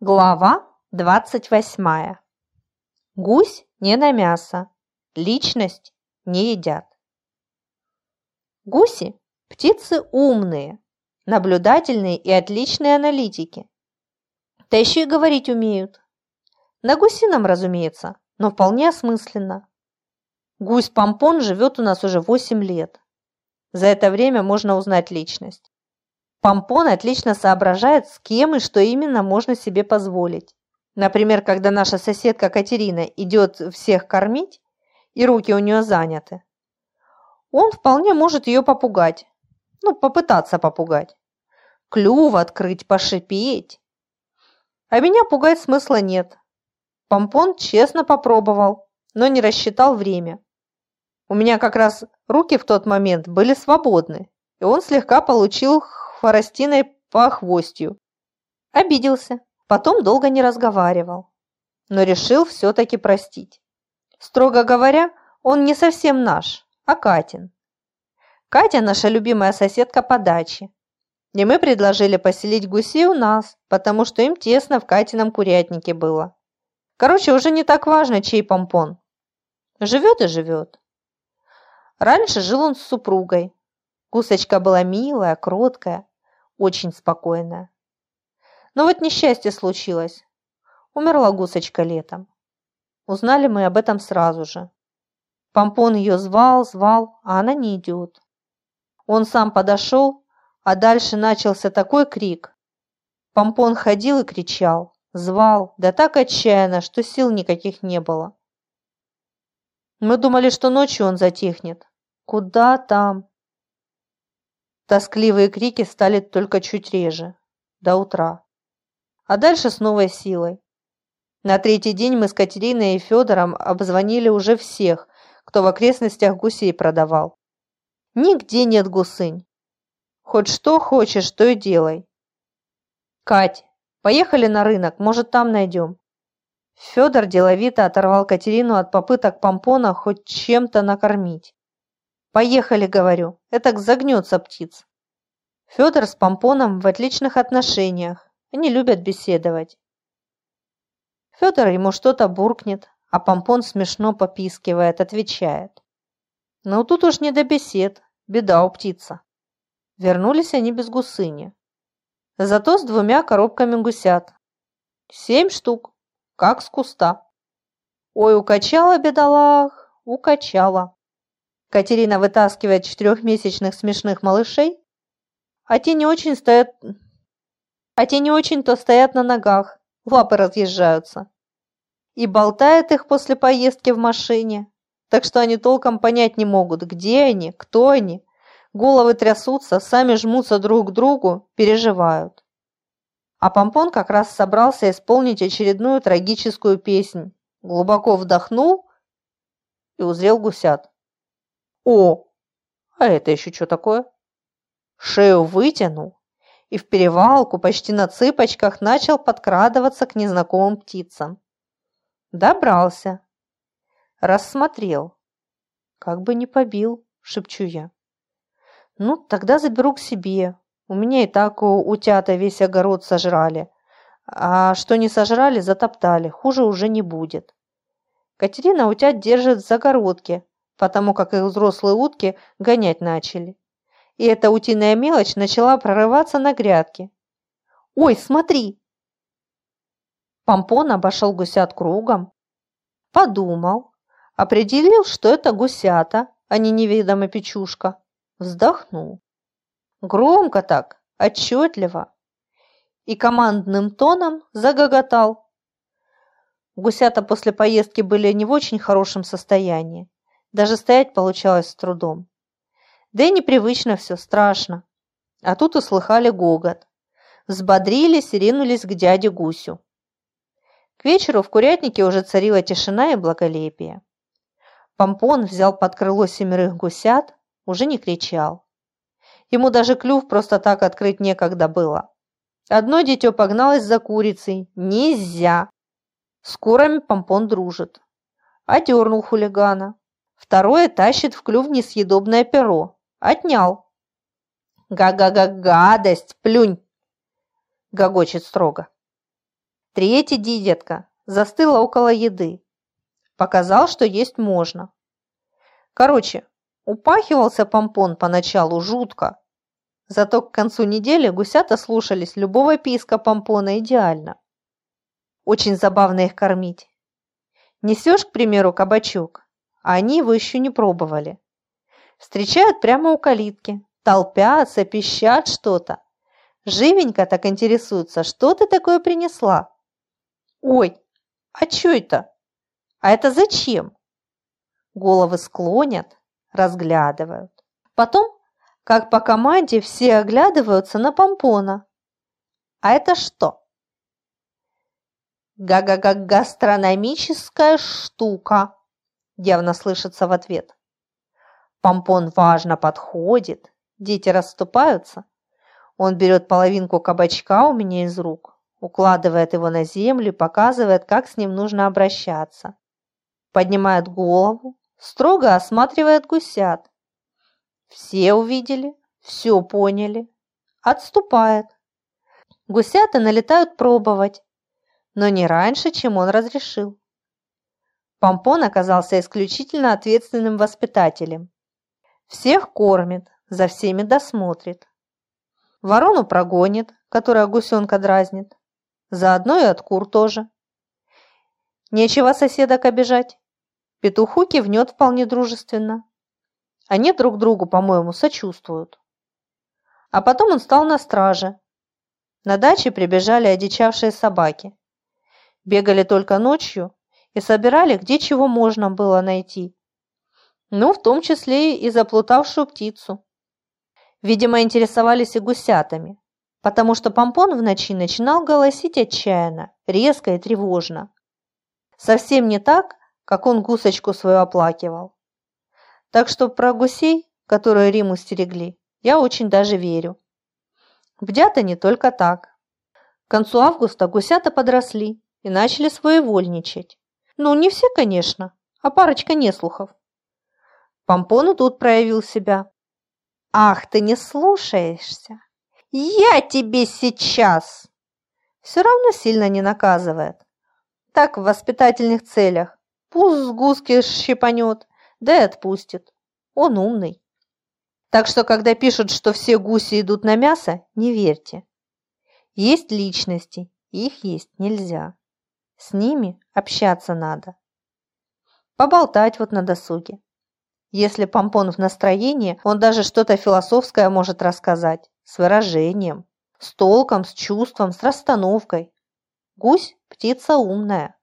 Глава 28. Гусь не на мясо, личность не едят. Гуси – птицы умные, наблюдательные и отличные аналитики. Да еще и говорить умеют. На гусином, разумеется, но вполне осмысленно. Гусь-помпон живет у нас уже 8 лет. За это время можно узнать личность. Помпон отлично соображает, с кем и что именно можно себе позволить. Например, когда наша соседка Катерина идет всех кормить, и руки у нее заняты, он вполне может ее попугать. Ну, попытаться попугать. Клюв открыть, пошипеть. А меня пугать смысла нет. Помпон честно попробовал, но не рассчитал время. У меня как раз руки в тот момент были свободны, и он слегка получил хворостиной по хвостью. Обиделся, потом долго не разговаривал, но решил все-таки простить. Строго говоря, он не совсем наш, а Катин. Катя наша любимая соседка по даче. И мы предложили поселить гусей у нас, потому что им тесно в Катином курятнике было. Короче, уже не так важно, чей помпон. Живет и живет. Раньше жил он с супругой. Гусочка была милая, кроткая, очень спокойная. Но вот несчастье случилось. Умерла гусочка летом. Узнали мы об этом сразу же. Помпон ее звал, звал, а она не идет. Он сам подошел, а дальше начался такой крик. Помпон ходил и кричал, звал, да так отчаянно, что сил никаких не было. Мы думали, что ночью он затихнет. Куда там? Тоскливые крики стали только чуть реже, до утра. А дальше с новой силой. На третий день мы с Катериной и Федором обзвонили уже всех, кто в окрестностях гусей продавал. Нигде нет гусынь. Хоть что хочешь, то и делай. Кать, поехали на рынок, может, там найдем. Федор деловито оторвал Катерину от попыток помпона хоть чем-то накормить. Поехали, говорю, этак загнется птиц. Федор с Помпоном в отличных отношениях, они любят беседовать. Федор ему что-то буркнет, а Помпон смешно попискивает, отвечает. Ну тут уж не до бесед, беда у птица. Вернулись они без гусыни. Зато с двумя коробками гусят. Семь штук, как с куста. Ой, укачала бедолаг, укачала. Катерина вытаскивает четырехмесячных смешных малышей, а те не очень стоят... А те не очень-то стоят на ногах, лапы разъезжаются. И болтает их после поездки в машине, так что они толком понять не могут, где они, кто они. Головы трясутся, сами жмутся друг к другу, переживают. А Помпон как раз собрался исполнить очередную трагическую песнь. Глубоко вдохнул и узрел гусят. О, а это еще что такое? Шею вытянул и в перевалку почти на цыпочках начал подкрадываться к незнакомым птицам. Добрался. Рассмотрел. Как бы не побил, шепчу я. Ну, тогда заберу к себе. У меня и так у утята весь огород сожрали. А что не сожрали, затоптали. Хуже уже не будет. Катерина утят держит в загородке, потому как их взрослые утки гонять начали. И эта утиная мелочь начала прорываться на грядки. «Ой, смотри!» Помпон обошел гусят кругом, подумал, определил, что это гусята, а не неведомая печушка, вздохнул. Громко так, отчетливо и командным тоном загоготал. Гусята после поездки были не в очень хорошем состоянии. Даже стоять получалось с трудом. Да и непривычно все, страшно. А тут услыхали гогот. Взбодрились и ринулись к дяде Гусю. К вечеру в курятнике уже царила тишина и благолепие. Помпон взял под крыло семерых гусят, уже не кричал. Ему даже клюв просто так открыть некогда было. Одно дитё погналось за курицей. Нельзя! С курами Помпон дружит. Одернул хулигана. Второе тащит в клюв несъедобное перо. Отнял. «Га-га-га, гадость, плюнь!» Гогочет строго. Третий дидетка застыла около еды. Показал, что есть можно. Короче, упахивался помпон поначалу жутко. Зато к концу недели гусята слушались любого писка помпона идеально. Очень забавно их кормить. Несешь, к примеру, кабачок, а они его еще не пробовали. Встречают прямо у калитки, толпятся, пищат что-то. Живенько так интересуются, что ты такое принесла? Ой, а что это? А это зачем? Головы склонят, разглядывают. Потом, как по команде, все оглядываются на помпона. А это что? «Га-га-га-гастрономическая штука!» Явно слышится в ответ. Помпон важно подходит, дети расступаются. Он берет половинку кабачка у меня из рук, укладывает его на землю, показывает, как с ним нужно обращаться. Поднимает голову, строго осматривает гусят. Все увидели, все поняли. Отступает. Гусята налетают пробовать, но не раньше, чем он разрешил. Помпон оказался исключительно ответственным воспитателем. Всех кормит, за всеми досмотрит. Ворону прогонит, которая гусенка дразнит. Заодно и от кур тоже. Нечего соседок обижать. Петуху кивнет вполне дружественно. Они друг другу, по-моему, сочувствуют. А потом он стал на страже. На даче прибежали одичавшие собаки бегали только ночью и собирали, где чего можно было найти. Ну, в том числе и заплутавшую птицу. Видимо, интересовались и гусятами, потому что помпон в ночи начинал голосить отчаянно, резко и тревожно. Совсем не так, как он гусочку свою оплакивал. Так что про гусей, которые Риму стерегли, я очень даже верю. Бдят они только так. К концу августа гусята подросли и начали своевольничать. Ну, не все, конечно, а парочка неслухов. Помпон и тут проявил себя. «Ах, ты не слушаешься! Я тебе сейчас!» Все равно сильно не наказывает. Так в воспитательных целях. Пусть с гуски щипанет, да и отпустит. Он умный. Так что, когда пишут, что все гуси идут на мясо, не верьте. Есть личности, их есть нельзя. С ними общаться надо. Поболтать вот на досуге. Если помпон в настроении, он даже что-то философское может рассказать. С выражением, с толком, с чувством, с расстановкой. Гусь – птица умная.